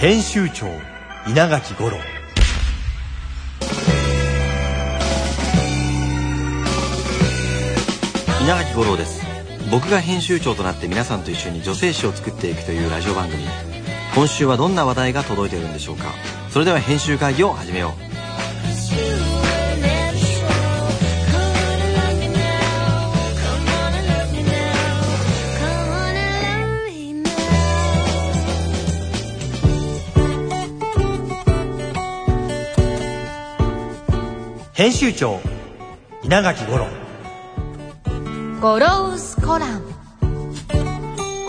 編集長稲垣五郎。稲垣五郎です。僕が編集長となって皆さんと一緒に女性誌を作っていくというラジオ番組。今週はどんな話題が届いているんでしょうか。それでは編集会議を始めよう。編集長稲垣五郎。ゴロウスコラム。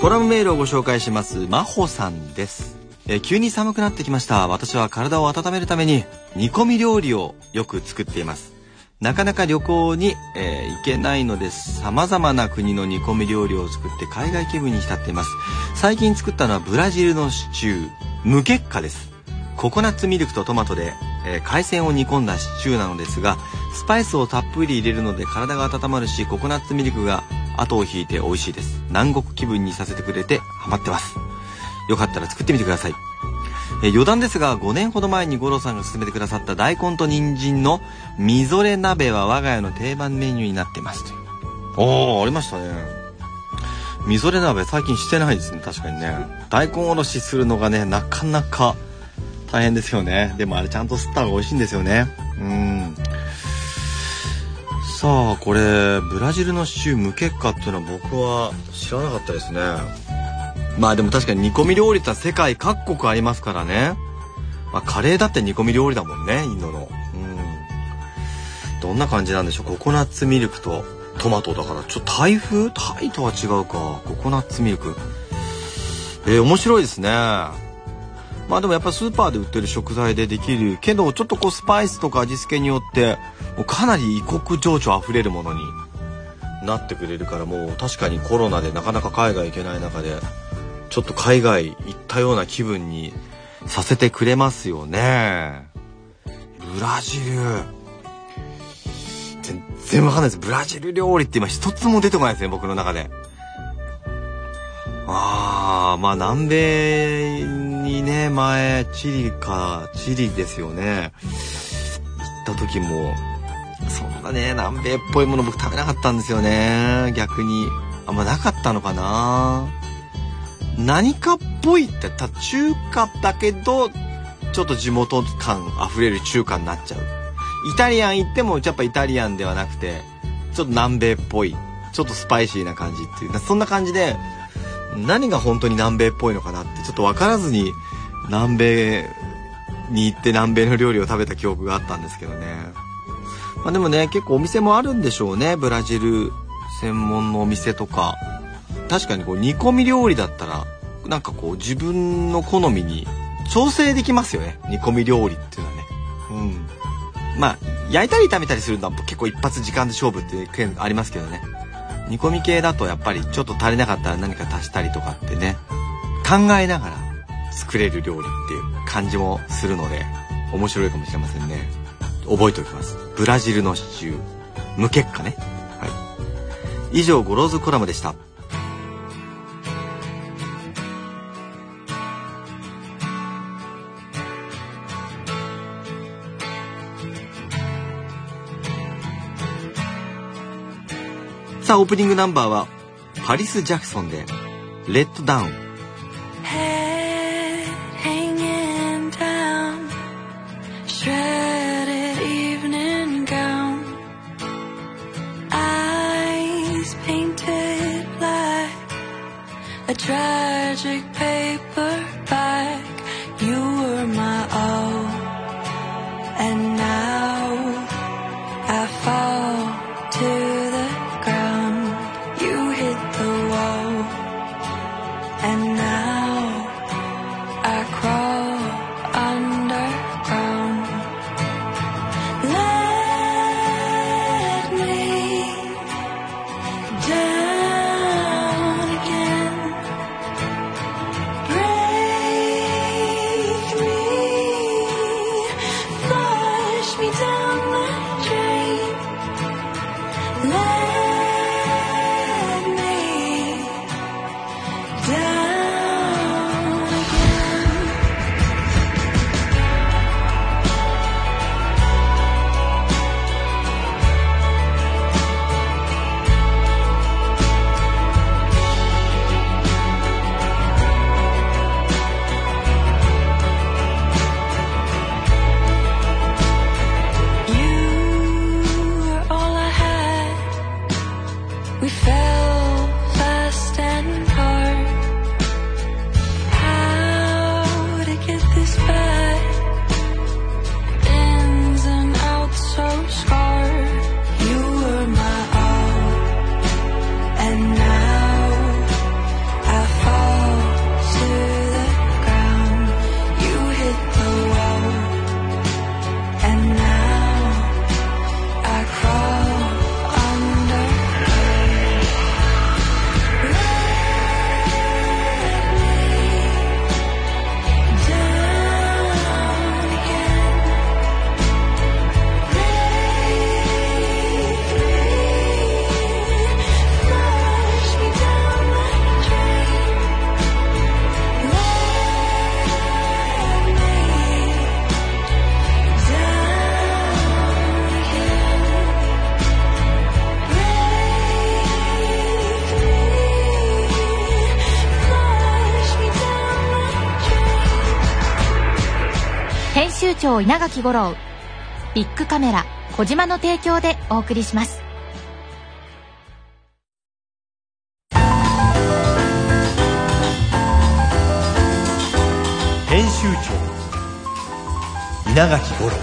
コラムメールをご紹介します真帆さんです。えー急に寒くなってきました。私は体を温めるために煮込み料理をよく作っています。なかなか旅行に、えー行けないので様々な国の煮込み料理を作って海外気分に浸っています。最近作ったのはブラジルのシチュー無結果です。ココナッツミルクとトマトで、えー海鮮を煮込んだシチューなのですがスパイスをたっぷり入れるので体が温まるしココナッツミルクが後を引いて美味しいです。南国気分にさせてくれてハマってます。よかったら作ってみてください。えー余談ですが5年ほど前に五郎さんが勧めてくださった大根と人参のみぞれ鍋は我が家の定番メニューになってます。というおーありましたね。みぞれ鍋最近してないですね。確かにね。大根おろしするのがねなかなか大変ですよね。でもあれちゃんと吸った方が美味しいんですよね。うん。さあこれブラジルのシチュー無結果っていうのは僕は知らなかったですね。まあでも確かに煮込み料理ってのは世界各国ありますからね。まあカレーだって煮込み料理だもんねインドの。うん。どんな感じなんでしょう？ココナッツミルクとトマトだからちょっとタイ風？タイとは違うか。ココナッツミルク。えー、面白いですね。まあでもやっぱスーパーで売ってる食材でできるけどちょっとこうスパイスとか味付けによってもうかなり異国情緒あふれるものになってくれるからもう確かにコロナでなかなか海外行けない中でちょっと海外行ったような気分にさせてくれますよね。ブラジル。全然わかんないです。ブラジル料理って今一つも出てこないですね僕の中で。ああまあ南米にね前チリかチリですよね。行った時もそんなね南米っぽいもの僕食べなかったんですよね。逆に。あんまなかったのかな。何かっぽいってた中華だけどちょっと地元感あふれる中華になっちゃう。イタリアン行ってもやっぱイタリアンではなくてちょっと南米っぽいちょっとスパイシーな感じっていうそんな感じで何が本当に南米っぽいのかなってちょっと分からずに南米に行って南米の料理を食べた記憶があったんですけどね。まあでもね結構お店もあるんでしょうね。ブラジル専門のお店とか。確かにこう煮込み料理だったらなんかこう自分の好みに調整できますよね。煮込み料理っていうのはね。うん。まあ焼いたり炒めたりするのは結構一発時間で勝負っていう件ありますけどね。煮込み系だとやっぱりちょっと足りなかったら何か足したりとかってね考えながら作れる料理っていう感じもするので面白いかもしれませんね。覚えておきます。ブラジルのシチュー。ムケカね。はい。以上ゴローズコラムでした。さあオープニングナンバーはパリス・ジャクソンで「レッドダウン」Head 長稲垣吾郎ビッグカメラ小島の提供でお送りします。編集長稲垣五郎。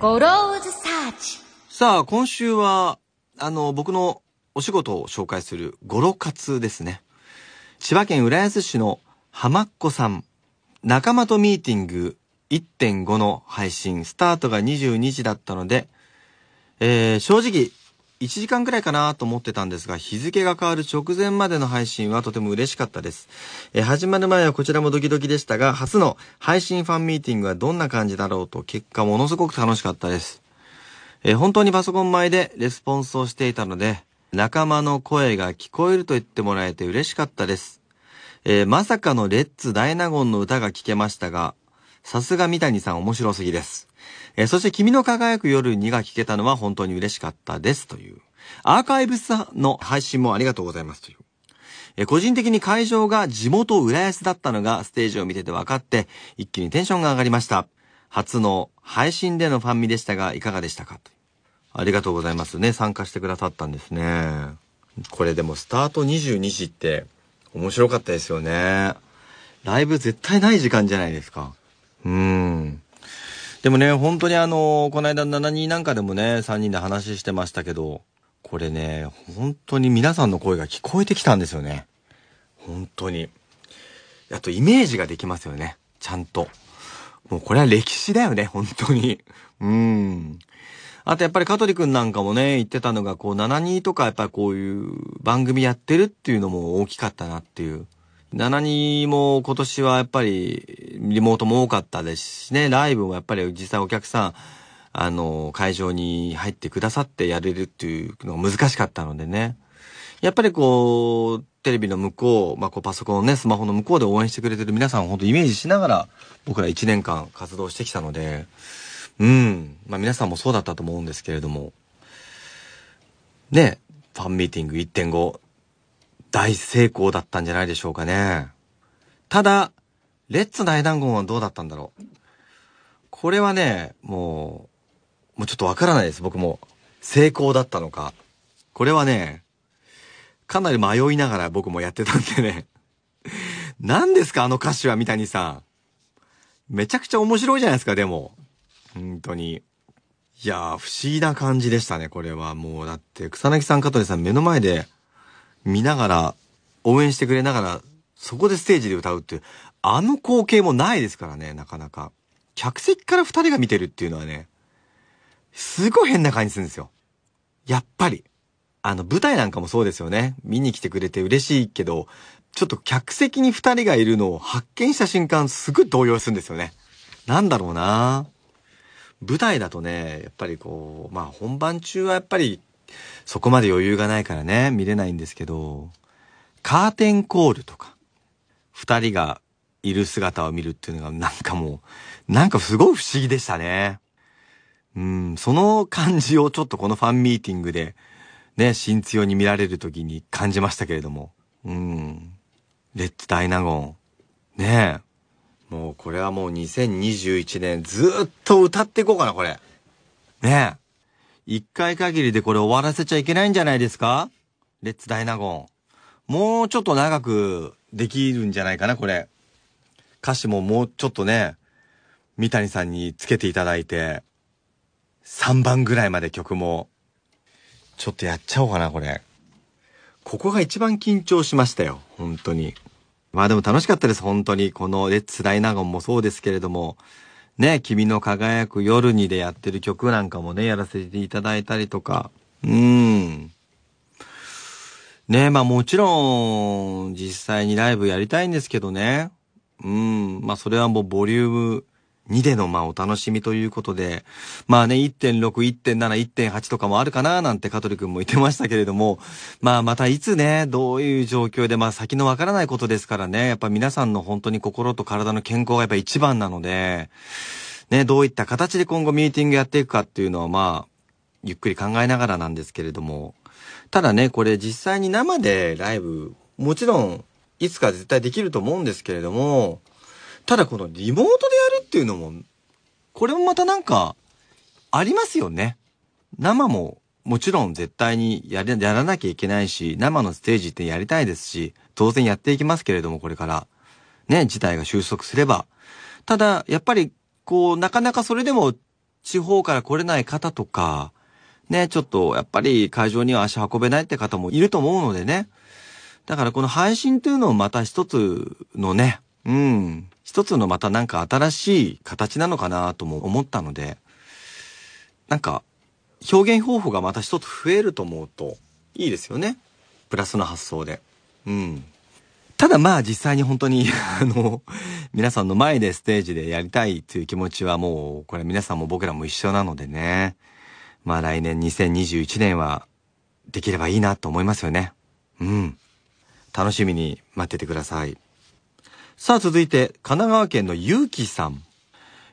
ゴローズサーチ。さあ、今週は、あの、僕のお仕事を紹介するゴロ活ですね。千葉県浦安市の浜っ子さん、仲間とミーティング1.5の配信、スタートが22時だったので、えー、正直、1時間くらいかなと思ってたんですが、日付が変わる直前までの配信はとても嬉しかったです。えー始まる前はこちらもドキドキでしたが、初の配信ファンミーティングはどんな感じだろうと、結果ものすごく楽しかったです。えー本当にパソコン前でレスポンスをしていたので、仲間の声が聞こえると言ってもらえて嬉しかったです。えーまさかのレッツダイナゴンの歌が聞けましたが、さすが三谷さん面白すぎです。えーそして君の輝く夜にが聞けたのは本当に嬉しかったですという。アーカイブスの配信もありがとうございますという。え個人的に会場が地元浦安だったのがステージを見てて分かって、一気にテンションが上がりました。初の配信でのファンミでしたが、いかがでしたかとありがとうございますね。参加してくださったんですね。これでもスタート22時って面白かったですよね。ライブ絶対ない時間じゃないですか。うーん。でもね、本当にあの、この間7人なんかでもね、3人で話してましたけど、これね、本当に皆さんの声が聞こえてきたんですよね。本当に。あとイメージができますよね。ちゃんと。もうこれは歴史だよね、本当に。うん。あとやっぱり香取くんなんかもね、言ってたのが、こう、72とかやっぱりこういう番組やってるっていうのも大きかったなっていう。72も今年はやっぱりリモートも多かったですしね、ライブもやっぱり実際お客さん、あの、会場に入ってくださってやれるっていうのが難しかったのでね。やっぱりこう、テレビの向こう、まあ、こうパソコンね、スマホの向こうで応援してくれてる皆さんを本当イメージしながら僕ら1年間活動してきたので、うん。まあ皆さんもそうだったと思うんですけれども。ね、ファンミーティング1.5、大成功だったんじゃないでしょうかね。ただ、レッツ大団子はどうだったんだろう。これはね、もう、もうちょっとわからないです、僕も。成功だったのか。これはね、かなり迷いながら僕もやってたんでね。何ですかあの歌詞は三谷さん。めちゃくちゃ面白いじゃないですか、でも。本当に。いやー、不思議な感じでしたね、これは。もう、だって、草薙さん、香取さん目の前で見ながら、応援してくれながら、そこでステージで歌うっていう、あの光景もないですからね、なかなか。客席から二人が見てるっていうのはね、すごい変な感じするんですよ。やっぱり。あの、舞台なんかもそうですよね。見に来てくれて嬉しいけど、ちょっと客席に二人がいるのを発見した瞬間、すごい動揺するんですよね。なんだろうな舞台だとね、やっぱりこう、まあ本番中はやっぱりそこまで余裕がないからね、見れないんですけど、カーテンコールとか、二人がいる姿を見るっていうのがなんかもう、なんかすごい不思議でしたね。うん、その感じをちょっとこのファンミーティングで、ね、新強に見られる時に感じましたけれども。うん。レッツダイナゴン。ねえ。もうこれはもう2021年ずっと歌っていこうかな、これ。ねえ。一回限りでこれ終わらせちゃいけないんじゃないですか？レッツダイナゴン。もうちょっと長くできるんじゃないかな、これ。歌詞ももうちょっとね、三谷さんにつけていただいて、3番ぐらいまで曲も、ちょっとやっちゃおうかな、これ。ここが一番緊張しましたよ、本当に。まあでも楽しかったです、本当に。このレッツダイナゴンもそうですけれども、ね、君の輝く夜にでやってる曲なんかもね、やらせていただいたりとか。うーん。ねまあもちろん、実際にライブやりたいんですけどね。うん。まあそれはもうボリューム2でのまあお楽しみということで、まあね、1.6、1.7、1.8とかもあるかななんて香取くんも言ってましたけれども、まあまたいつね、どういう状況で、まあ先のわからないことですからね、やっぱ皆さんの本当に心と体の健康がやっぱ一番なので、ね、どういった形で今後ミーティングやっていくかっていうのはまあ、ゆっくり考えながらなんですけれども、ただね、これ実際に生でライブ、もちろん、いつか絶対できると思うんですけれども、ただこのリモートでっていうのも、これもまたなんか、ありますよね。生も、もちろん絶対にやれ、やらなきゃいけないし、生のステージってやりたいですし、当然やっていきますけれども、これから。ね、事態が収束すれば。ただ、やっぱり、こう、なかなかそれでも、地方から来れない方とか、ね、ちょっと、やっぱり会場には足運べないって方もいると思うのでね。だからこの配信というのもまた一つのね、うん、一つのまたなんか新しい形なのかなとも思ったので、なんか、表現方法がまた一つ増えると思うと、いいですよね。プラスの発想で。うん。ただまあ実際に本当に、あの、皆さんの前でステージでやりたいという気持ちはもう、これ皆さんも僕らも一緒なのでね。まあ来年2021年は、できればいいなと思いますよね。うん。楽しみに待っててください。さあ続いて、神奈川県のゆうきさん。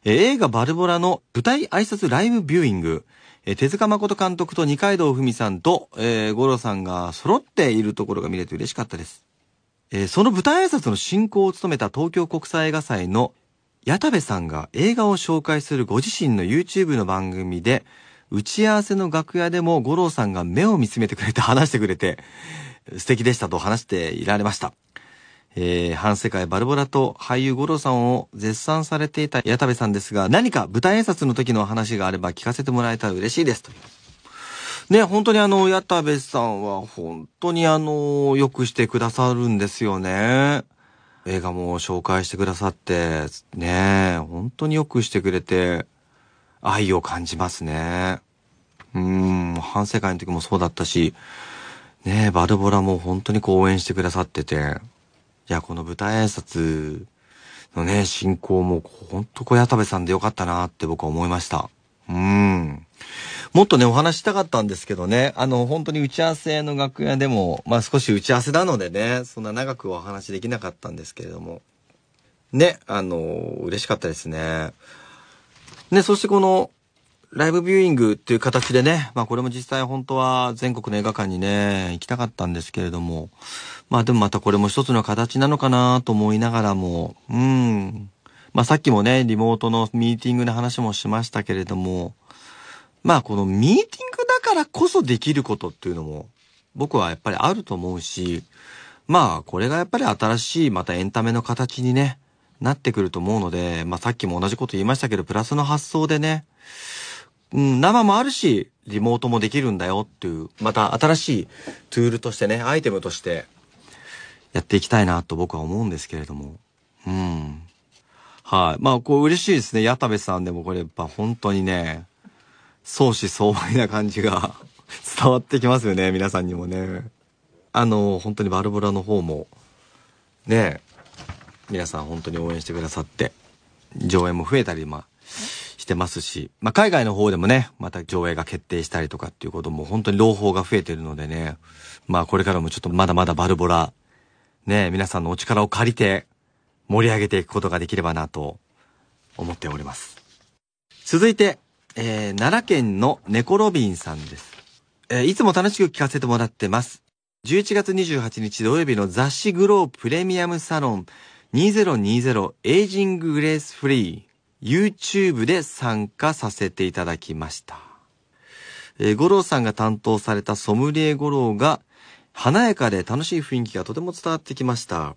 映画バルボラの舞台挨拶ライブビューイング。手塚誠監督と二階堂ふみさんと、えー、五郎さんが揃っているところが見れて嬉しかったです。えーその舞台挨拶の進行を務めた東京国際映画祭の矢田部さんが映画を紹介するご自身の YouTube の番組で、打ち合わせの楽屋でも五郎さんが目を見つめてくれて話してくれて、素敵でしたと話していられました。えー、反世界バルボラと俳優五郎さんを絶賛されていた矢田部さんですが、何か舞台挨拶の時の話があれば聞かせてもらえたら嬉しいですと。ね、本当にあの、矢田部さんは本当にあの、よくしてくださるんですよね。映画も紹介してくださって、ね、本当によくしてくれて、愛を感じますね。うん、反世界の時もそうだったし、ねバルボラも本当にこう応援してくださってて、いや、この舞台挨拶のね、進行も、ほんとこう、矢田部さんでよかったなって僕は思いました。うん。もっとね、お話ししたかったんですけどね、あの、本当に打ち合わせの楽屋でも、まあ少し打ち合わせなのでね、そんな長くお話できなかったんですけれども、ね、あの、嬉しかったですね。ね、そしてこの、ライブビューイングっていう形でね、まあこれも実際本当は全国の映画館にね、行きたかったんですけれども、まあでもまたこれも一つの形なのかなと思いながらも、うん。まあさっきもね、リモートのミーティングの話もしましたけれども、まあこのミーティングだからこそできることっていうのも、僕はやっぱりあると思うし、まあこれがやっぱり新しいまたエンタメの形にね、なってくると思うので、まあさっきも同じこと言いましたけど、プラスの発想でね、うん、生もあるし、リモートもできるんだよっていう、また新しいツールとしてね、アイテムとしてやっていきたいなと僕は思うんですけれども。うん。はい。まあ、こう嬉しいですね。矢田部さんでもこれやっぱ本当にね、相思相愛な感じが 伝わってきますよね、皆さんにもね。あの、本当にバルボラの方も、ね、皆さん本当に応援してくださって、上映も増えたり、まあ、してますし、まあ、海外の方でもね、また上映が決定したりとかっていうことも本当に朗報が増えてるのでね、まあこれからもちょっとまだまだバルボラ、ね、皆さんのお力を借りて盛り上げていくことができればなと思っております。続いて、えー、奈良県の猫ロビンさんです。えーいつも楽しく聞かせてもらってます。11月28日土曜日の雑誌グロープレミアムサロン2020エイジンググレースフリー YouTube で参加させていただきました。えー、五郎さんが担当されたソムリエ五郎が華やかで楽しい雰囲気がとても伝わってきました。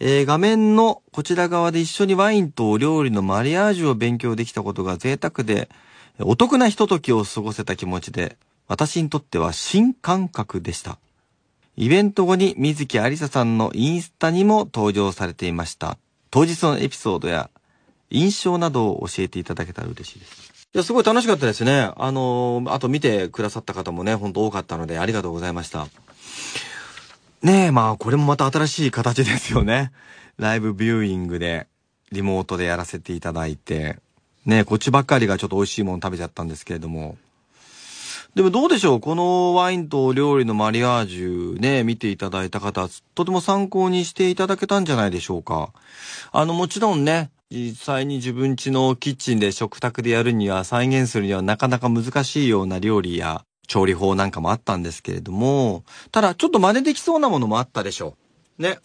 えー画面のこちら側で一緒にワインとお料理のマリアージュを勉強できたことが贅沢で、お得なひとときを過ごせた気持ちで、私にとっては新感覚でした。イベント後に水木有沙さんのインスタにも登場されていました。当日のエピソードや印象などを教えていただけたら嬉しいです。いや、すごい楽しかったですね。あのあと見てくださった方もね、ほんと多かったのでありがとうございました。ねえ、まあ、これもまた新しい形ですよね。ライブビューイングで、リモートでやらせていただいて、ねえ、こっちばっかりがちょっと美味しいもの食べちゃったんですけれども。でもどうでしょうこのワインと料理のマリアージュね、見ていただいた方、とても参考にしていただけたんじゃないでしょうか。あの、もちろんね、実際に自分家のキッチンで食卓でやるには、再現するにはなかなか難しいような料理や調理法なんかもあったんですけれども、ただちょっと真似できそうなものもあったでしょう。ね。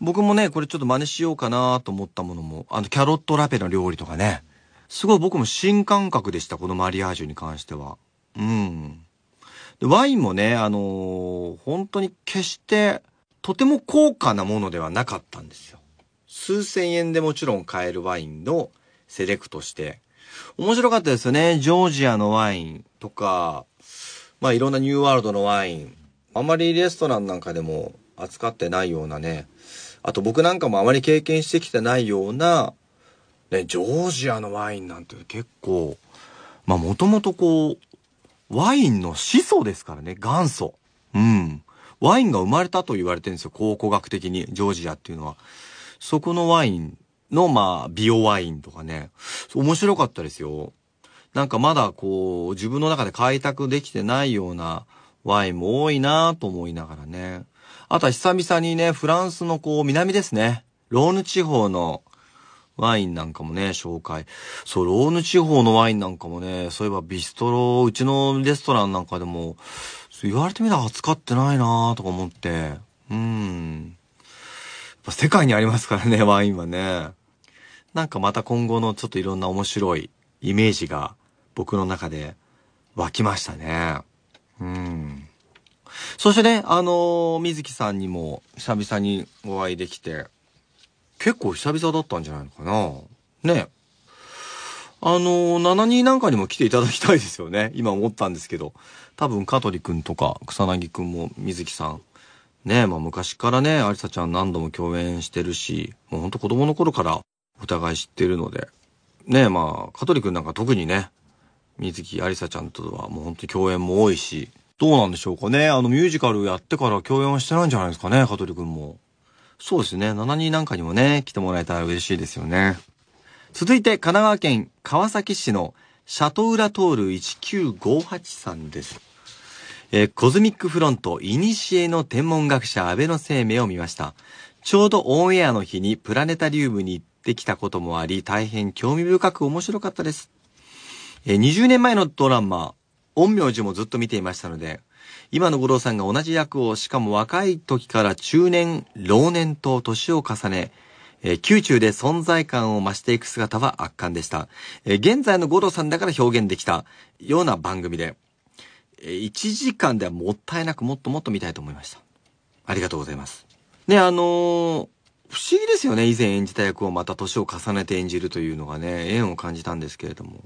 僕もね、これちょっと真似しようかなと思ったものも、あの、キャロットラペの料理とかね。すごい僕も新感覚でした、このマリアージュに関しては。うん。でワインもね、あのー本当に決して、とても高価なものではなかったんですよ。数千円でもちろん買えるワインのセレクトして、面白かったですよね。ジョージアのワインとか、まあいろんなニューワールドのワイン。あまりレストランなんかでも扱ってないようなね。あと僕なんかもあまり経験してきてないような、ね、ジョージアのワインなんて結構、まあもともとこう、ワインの始祖ですからね、元祖。うん。ワインが生まれたと言われてるんですよ、考古学的に、ジョージアっていうのは。そこのワインの、まあ、ビオワインとかね、面白かったですよ。なんかまだこう、自分の中で開拓できてないようなワインも多いなと思いながらね。あとは久々にね、フランスのこう、南ですね。ローヌ地方のワインなんかもね、紹介。そう、ローヌ地方のワインなんかもね、そういえばビストロ、うちのレストランなんかでも、言われてみたら扱ってないなとか思って。うん。世界にありますからね、ワインはね。なんかまた今後のちょっといろんな面白いイメージが僕の中で湧きましたね。うん。そしてね、あのー水木さんにも久々にお会いできて、結構久々だったんじゃないのかな。ね。あのー、7人なんかにも来ていただきたいですよね。今思ったんですけど。多分、香取くんとか、草薙くんも水木さん。ねまあ昔からね、ありさちゃん何度も共演してるし、もうほんと子供の頃からお互い知ってるので。ねまあ、香取くんなんか特にね、水木ありさちゃんとはもう本当に共演も多いし、どうなんでしょうかね。あのミュージカルやってから共演はしてないんじゃないですかね、香取くんも。そうですね、7人なんかにもね、来てもらえたら嬉しいですよね。続いて、神奈川県川崎市のシャトウラトール1958さんです。えーコズミックフロント、イニシエの天文学者安倍の生命を見ました。ちょうどオンエアの日にプラネタリウムに行ってきたこともあり、大変興味深く面白かったです。えー20年前のドラマ、陰陽師もずっと見ていましたので、今の五郎さんが同じ役を、しかも若い時から中年、老年と年を重ね、えー宮中で存在感を増していく姿は圧巻でした。えー現在の五郎さんだから表現できたような番組で、1時間ではもったいなくもっともっと見たいと思いました。ありがとうございます。ね、あのー不思議ですよね。以前演じた役をまた年を重ねて演じるというのがね、縁を感じたんですけれども。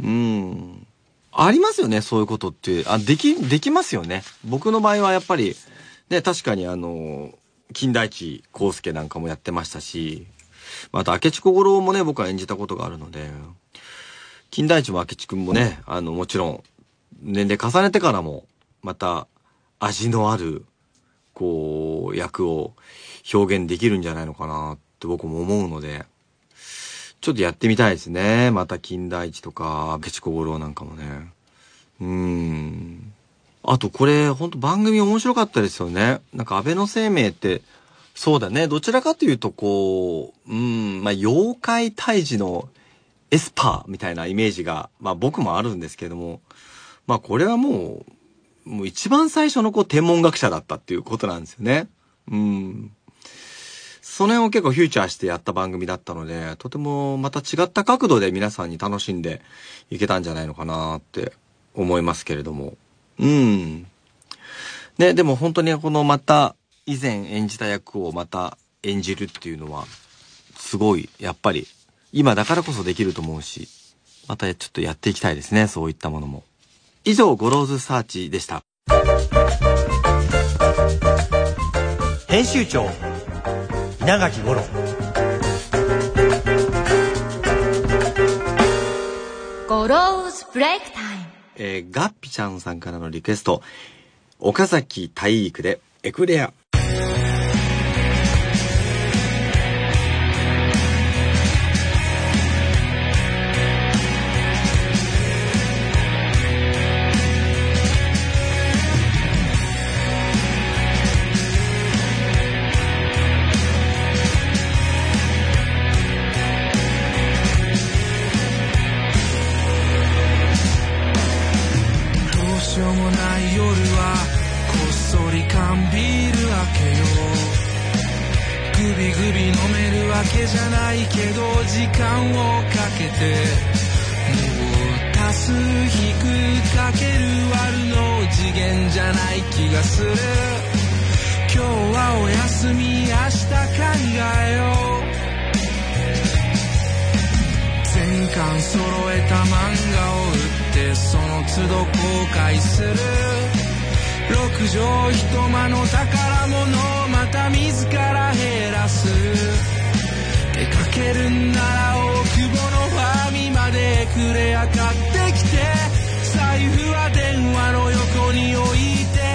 うん。ありますよね、そういうことって。あ、でき、できますよね。僕の場合はやっぱり、ね、確かにあの、金田一耕介なんかもやってましたし、また明智小五郎もね、僕は演じたことがあるので、金田一も明智くんもね、あの、もちろん、年齢重ねてからも、また、味のある、こう、役を表現できるんじゃないのかなって僕も思うので、ちょっとやってみたいですね。また金田一とか、明智小五郎なんかもね。うーん。あとこれ、ほんと番組面白かったですよね。なんか安倍の生命って、そうだね。どちらかというとこう、うん、まあ、妖怪退治のエスパーみたいなイメージが、まあ僕もあるんですけども、まあこれはもう、もう一番最初のこう天文学者だったっていうことなんですよね。うん。その辺を結構フューチャーしてやった番組だったので、とてもまた違った角度で皆さんに楽しんでいけたんじゃないのかなって思いますけれども。うん。ね、でも本当にこのまた以前演じた役をまた演じるっていうのは、すごい、やっぱり、今だからこそできると思うし、またちょっとやっていきたいですね、そういったものも。以上、ゴローズサーチでした。編集長稲垣五郎ゴローズブレイクタイムえー、ガッピちゃんさんからのリクエスト、岡崎体育でエクレア。かける割るの次元じゃない気がする今日はお休み明日考えよ。う全巻揃えた漫画を売ってその都度後悔する。六畳一間の宝物をまた自ら減らす。出かけるんなら大久保のファミマでクレア買ってきて。財布は電話の横に置いて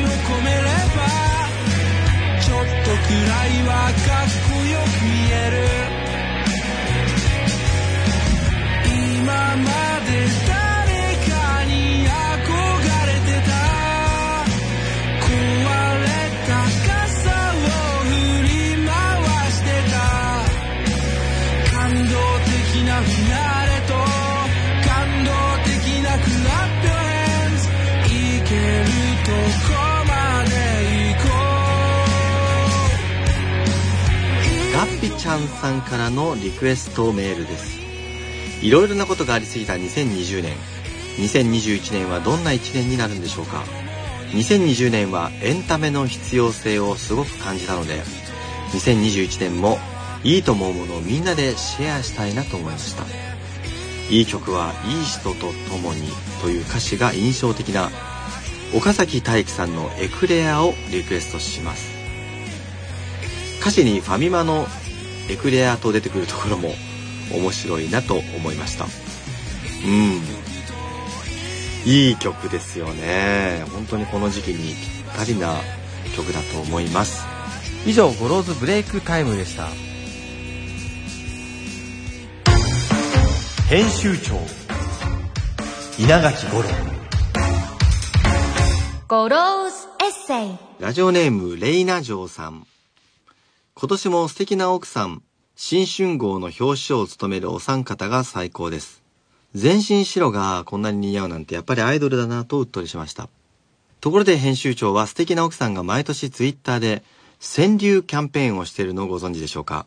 を込めればちょっとくらいはかっこよく見える。今までちゃんさんからのリクエストメールです。いろいろなことがありすぎた2020年。2021年はどんな1年になるんでしょうか2020年はエンタメの必要性をすごく感じたので、2021年もいいと思うものをみんなでシェアしたいなと思いました。いい曲はいい人と共にという歌詞が印象的な岡崎体育さんのエクレアをリクエストします。歌詞にファミマのエクレアと出てくるところも面白いなと思いました。うん。いい曲ですよね。本当にこの時期にぴったりな曲だと思います。以上ゴローズブレイクタイムでした編集長稲垣五郎ゴローズエッセイラジオネームレイナジョーさん。今年も素敵な奥さん、新春号の表紙を務めるお三方が最高です。全身白がこんなに似合うなんてやっぱりアイドルだなとうっとりしました。ところで編集長は素敵な奥さんが毎年ツイッターで川柳キャンペーンをしているのをご存知でしょうか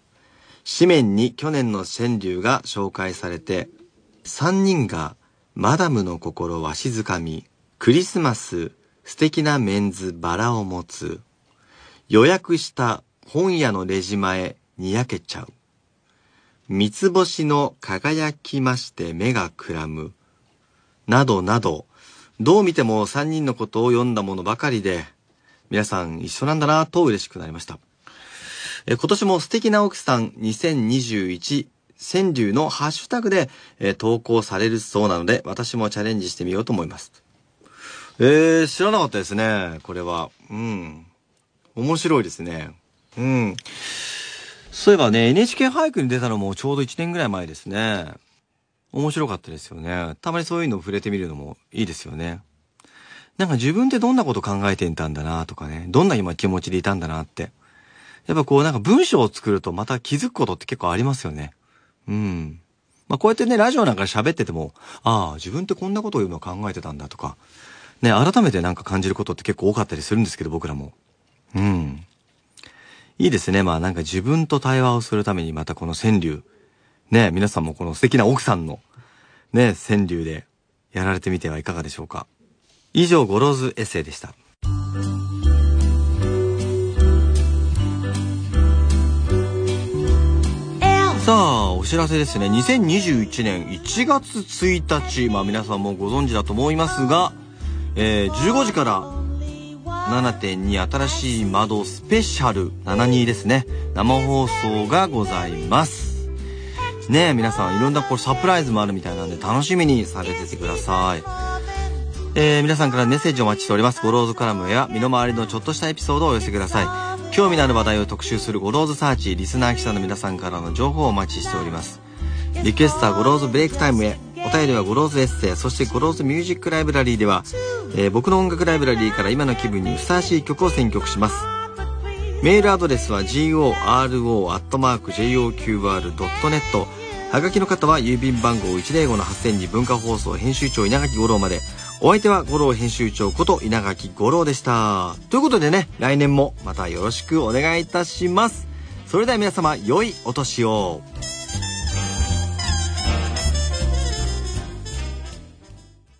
紙面に去年の川柳が紹介されて、3人がマダムの心わしづかみ、クリスマス素敵なメンズバラを持つ、予約した本屋のレジ前にやけちゃう。三つ星の輝きまして目がくらむ。などなど、どう見ても3人のことを読んだものばかりで、皆さん一緒なんだなと嬉しくなりました。え今年も素敵な奥さん2021川柳のハッシュタグで、え投稿されるそうなので、私もチャレンジしてみようと思います。えー、知らなかったですね、これは。うん。面白いですね。うん。そういえばね、NHK 俳句に出たのもちょうど1年ぐらい前ですね。面白かったですよね。たまにそういうのを触れてみるのもいいですよね。なんか自分ってどんなこと考えていたんだなとかね、どんな今気持ちでいたんだなって。やっぱこうなんか文章を作るとまた気づくことって結構ありますよね。うん。まあこうやってね、ラジオなんかで喋ってても、ああ、自分ってこんなことを言うの考えてたんだとか、ね、改めてなんか感じることって結構多かったりするんですけど、僕らも。うん。いいですね。まあなんか自分と対話をするためにまたこの川柳。ね、皆さんもこの素敵な奥さんの、ね、川柳でやられてみてはいかがでしょうか。以上、ゴローズエッセイでした。さあ、お知らせですね。2021年1月1日、まあ皆さんもご存知だと思いますが、えー、15時から7.2新しい窓スペシャル72ですね。生放送がございます。ねえ、皆さんいろんなこうサプライズもあるみたいなんで楽しみにされててください。えー、皆さんからメッセージをお待ちしております。ゴローズカラムや身の回りのちょっとしたエピソードをお寄せください。興味のある話題を特集するゴローズサーチ、リスナー記者の皆さんからの情報をお待ちしております。リクエストはゴローズブレイクタイムへ。お便りはゴローズエッセイ、そしてゴローズミュージックライブラリーでは、えー僕の音楽ライブラリーから今の気分にふさわしい曲を選曲します。メールアドレスは goro.joqr.net はがきの方は郵便番号105-8000に文化放送編集長稲垣五郎まで。お相手は五郎編集長こと稲垣五郎でした。ということでね、来年もまたよろしくお願いいたします。それでは皆様、良いお年を。